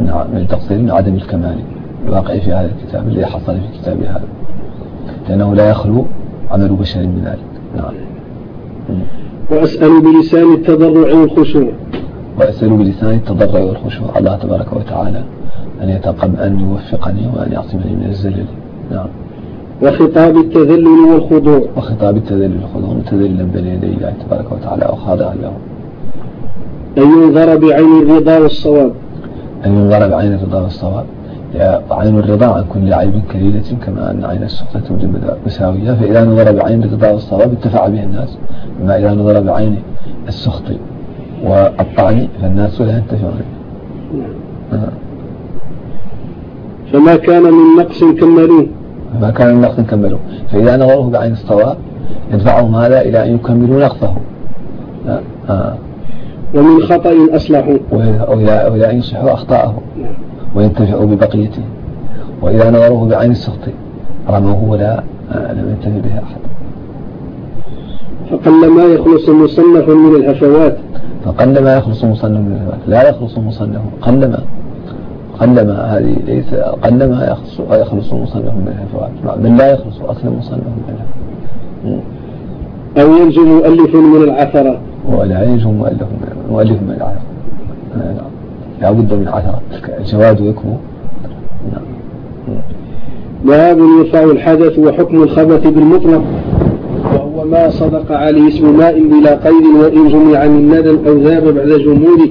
نعم من التقصير من عدم الكمال الواقع في هذا الكتاب الذي حصل في كتاب هذا. لأنه لا يخلو عمل بشر من ذلك. نعم. وأسأل بلسان التضرع والخشوع. وأسأل بلسان التضرع والخشوع. الله تبارك وتعالى أن يتقبل أن يوفقني وأن يعصمني من الزلل نعم. وخطاب التذلل والخضوع. وخطاب التذلل والخضوع. متذللا بين يدي الله تبارك وتعالى وخاضعا له. أن ينظر بعين الرضا والصواب. أن ينظر بعين الرضا والصواب. عين الرضا عن كل عيب كليلة كما أن عين السخطة توجب مساوية فإذا نظر بعين الرضا والصواب انتفع به الناس. أما إذا نظر بعين السخط والطعن فالناس لا ينتفعون. نعم. فما كان من نقص كملوه. ما كان من نقص كملوه. فإذا نظروه بعين الصواب يدفعهم هذا إلى أن يكملوا نقصه. آه. ومن خطأ أصلحوا. وإلى أن يصلحوا أخطاءه. وينتفعوا ببقيته. وإذا نظروه بعين السخط رموه ولا لم ينتفع به أحد. فقل ما يخلص مصنف من الهفوات فقل ما يخلص مصنف من الهفوات لا يخلص مصنف قل ما. قل ما. هذه ليس قل ما يخلص يخلص مصنف من الهفوات بل لا يخلص أصلا مصنف من الهفوات أو ينجو مؤلف من العثرة. ولا ينجو مؤلف من مؤلف من العثرة. نعم لا بد من عثرة الجواد يكمو نعم. باب يرفع الحدث وحكم الخبث بالمطلق. وهو ما صدق عليه اسم ماء بلا قيد وإن جمع من ندى أو ذاب بعد جمود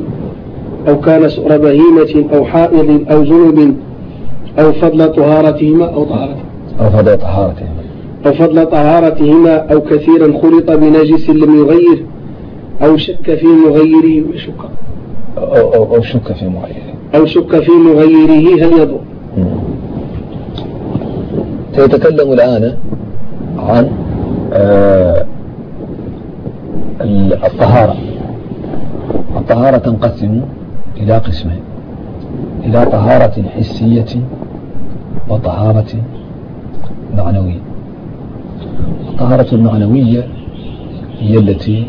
أو كان سؤر بهيمة أو حائض أو جنب أو فضل طهارتهما أو طهارتهما. أو فضل طهارتهما. أو فضل طهارتهما أو كثيرا خلط بنجس لم يغير أو شك في مغيره وشك أو, أو, أو شك في مغيره. أو شك في مغيره هل يضر؟ سيتكلم الآن عن آه الطهارة. الطهارة تنقسم إلى قسمين. إلى طهارة حسية وطهارة معنوية. الطهارة المعنوية هي التي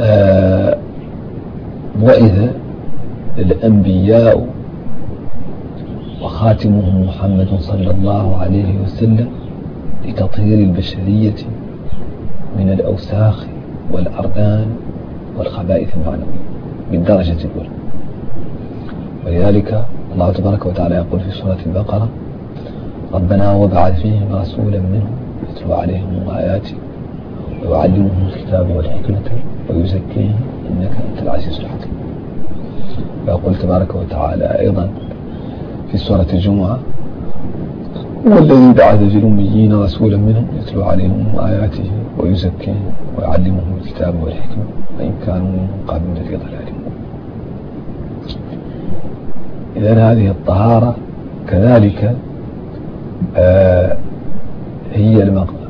آه وإذا الأنبياء وخاتمهم محمد صلى الله عليه وسلم لتطهير البشرية من الأوساخ والأرذان والخبائث المعنوية بالدرجة الأولى. ولذلك الله تبارك وتعالى يقول في سورة البقرة ربنا وبعث فيهم رسولا منهم يتلو عليهم آياتك ويعلمهم الكتاب والحكمة. ويزكيهم إنك أنت العزيز الحكيم. ويقول تبارك وتعالى أيضا في سورة الجمعة والذي بعث في الأميين رسولا منهم يتلو عليهم آياته ويزكيهم ويعلمهم الكتاب والحكمة وإن كانوا من قبل في ضلال. إذا هذه الطهارة كذلك آه هي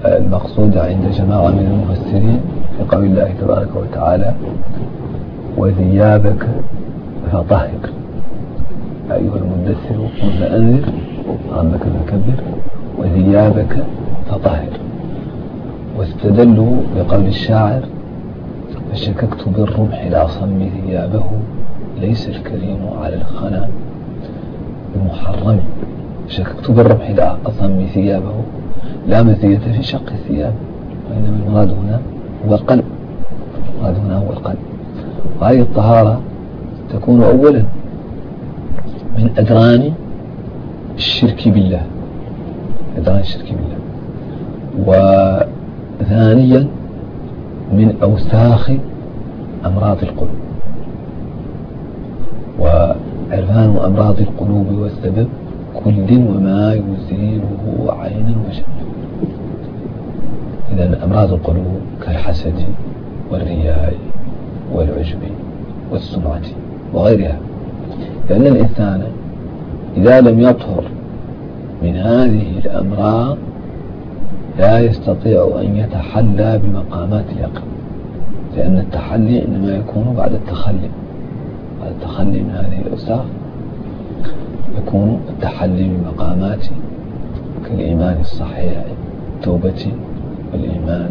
المقصودة عند جماعة من المفسرين في قول الله تبارك وتعالى وثيابك فطهر. أيها المدثر قم فأنذر ربك فكبر وثيابك فطهر. واستدلوا بقول الشاعر فشككت بالرمح الأصم ثيابه ليس الكريم على الخنا. بمحرم شككت بالرمح الأصم ثيابه لا مزية في شق الثياب وإنما المراد هنا هو القلب المراد هنا هو القلب وهذه الطهارة تكون أولا من أدران الشرك بالله. أدران الشرك بالله. وثانيا من أوساخ أمراض القلوب. وعرفان أمراض القلوب والسبب كل وما يزيله عينا وجهة إذا أمراض القلوب كالحسد والرياء والعجب والسمعة وغيرها لأن الإنسان إذا لم يطهر من هذه الأمراض لا يستطيع أن يتحلى بمقامات اليقين لأن التحلي إنما يكون بعد التخلي بعد التخلي من هذه الأوساخ يكون التحلي بمقامات كالإيمان الصحيح التوبة والإيمان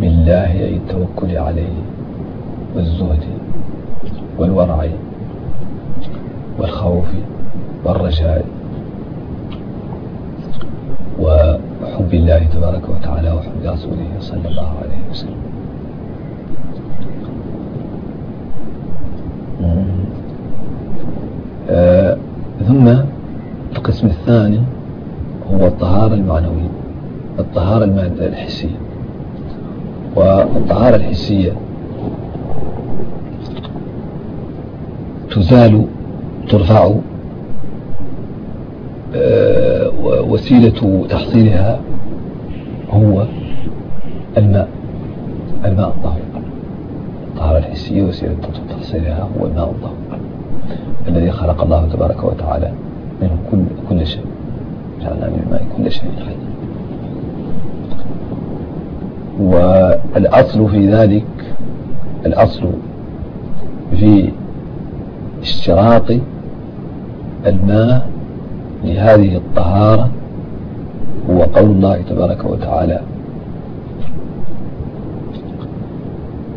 بالله أي التوكل عليه والزهد والورع والخوف والرجاء وحب الله تبارك وتعالى وحب رسوله صلى الله عليه وسلم. آه ثم القسم الثاني هو الطهارة المعنوية. الطهارة الحسية. والطهارة الحسية تزال ترفع آه، وسيلة تحصيلها هو الماء الماء الطهور الطهارة الحسية وسيلة تحصيلها هو الماء الطهور الذي خلق الله تبارك وتعالى منه كل كل شيء. جعلنا من الماء كل شيء حي. والأصل في ذلك الأصل في اشتراط الماء لهذه الطهارة هو قول الله تبارك وتعالى.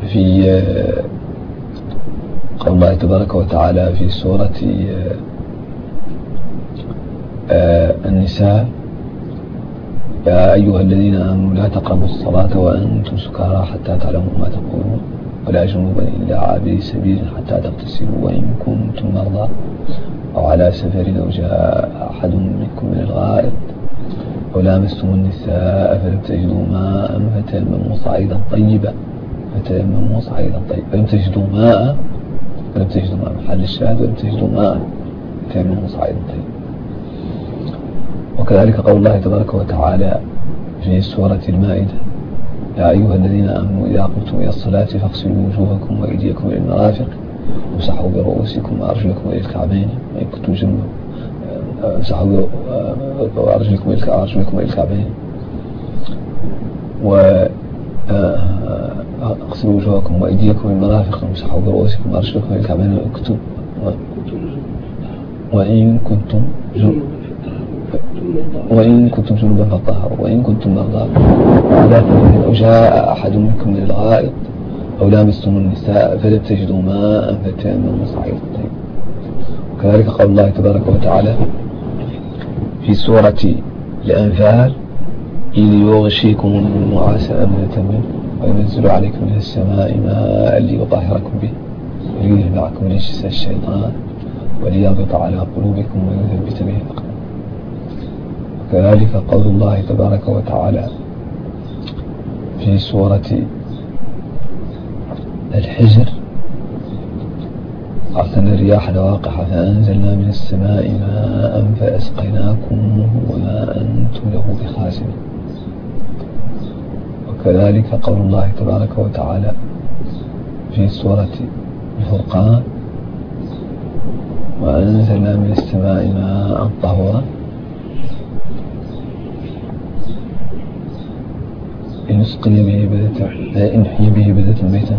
في قول الله تبارك وتعالى في سورة آه، النساء يا أيها الذين آمنوا لا تقربوا الصلاة وأنتم سكارى حتى تعلموا ما تقولون ولا جنوبا إلا عابري سبيل حتى تغتسلوا وإن كنتم مرضى أو على سفر أو جاء أحد منكم من الغائط أو لامستم النساء فلم تجدوا ماء فتيمموا صعيدا طيبا فتيمموا صعيدا طيبا فلم تجدوا ماء فلم تجدوا ماء. محل الشاهد ولم تجدوا ماء فتيمموا صعيدا طيبا وكذلك قول الله تبارك وتعالى في سورة المائدة يا أيها الذين آمنوا إذا قمتم إلى الصلاة فاغسلوا وجوهكم وأيديكم إلى المرافق وامسحوا برؤوسكم وأرجلكم إلى الكعبين وإن كنتم جنبا امسحوا بأرجلكم إلى إلى الكعبين. و اغسلوا وجوهكم وأيديكم إلى المرافق وامسحوا برؤوسكم وأرجلكم إلى الكعبين وإن كنتم وإن وإن كنتم جنوبا فطهروا وإن كنتم مرضى على أو جاء أحد منكم من الغائط أو لامستم النساء فلم تجدوا ماء فتيمموا صعيدا طيب وكذلك قول الله تبارك وتعالى في سورة الأنفال إذ يغشيكم النعاس أمنة منه وينزل عليكم من السماء ماء ليطهركم به ويذهب عنكم رجس الشيطان وليربط على قلوبكم ويثبت به الأقدام كذلك قول الله تبارك وتعالى في سورة الحجر. أرسلنا الرياح لواقح فأنزلنا من السماء ماء فأسقيناكم وما أنتم له بخازنين. وكذلك قول الله تبارك وتعالى في سورة الفرقان وأنزلنا من السماء ماء طهورا لنسقي به بلدة نحيي به بلدة ميتا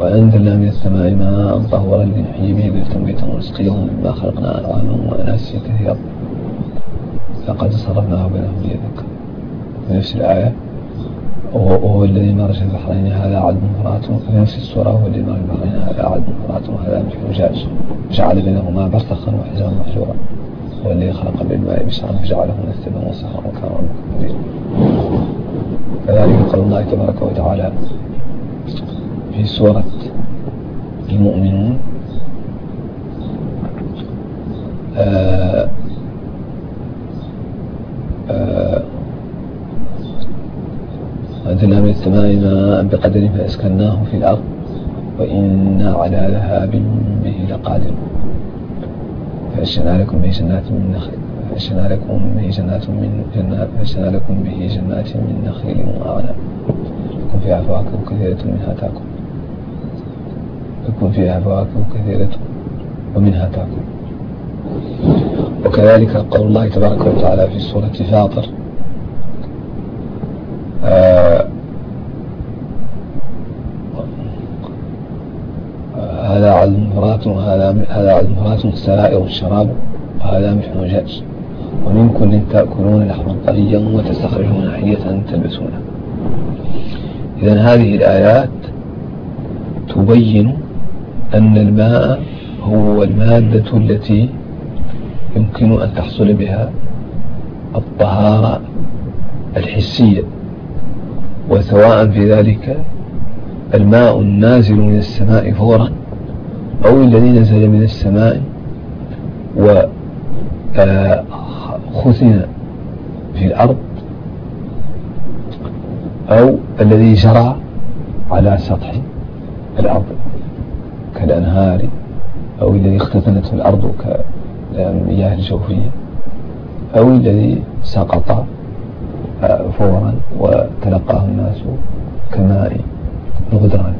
وأنزلنا من السماء ماء طهورا لنحيي به بلدة ميتا ونسقيه مما خلقنا أنعاما وأناسيا كثيرا. لقد صرفناه بينهم ليذكر. في نفس الآية. وهو الذي مرج البحرين هذا عدم فرات في نفس السورة هو الذي مرج البحرين هذا عدم فرات وهذا مش مجاج جعل بينهما برزخا وحجرا محجورا هو الذي خلق بالماء بشرا فجعله نسبا وصهرا وكان كذلك قال الله تبارك وتعالى في سورة المؤمنون آه آه أنزلنا من السماء ماء بقدر فأسكناه في الأرض وإنا على ذهاب به لقادر فأشنا لكم به جنات من نخل. فأشنا لكم به جنات من جنات فأشنا لكم به جنات من نخيل وأعناب. لكم فيها فواكه كثيرة منها تأكل. لكم فيها فواكه كثيرة ومنها تأكل. وكذلك قول الله تبارك وتعالى في سورة فاطر آه هذا عذب فرات وهذا هذا عذب فرات سائر الشراب وهذا ملح وجاج ومن كل تأكلون لحما طريا وتستخرجون حية تلبسونها إذا هذه الآيات تبين أن الماء هو المادة التي يمكن أن تحصل بها الطهارة الحسية. وسواء في ذلك الماء النازل من السماء فورا أو الذي نزل من السماء وخثن في الأرض أو الذي جرى على سطح الأرض كالأنهار أو الذي اختزنته الأرض كالمياه الجوفية أو الذي سقط فورا وتلقاه الناس كماء الغدران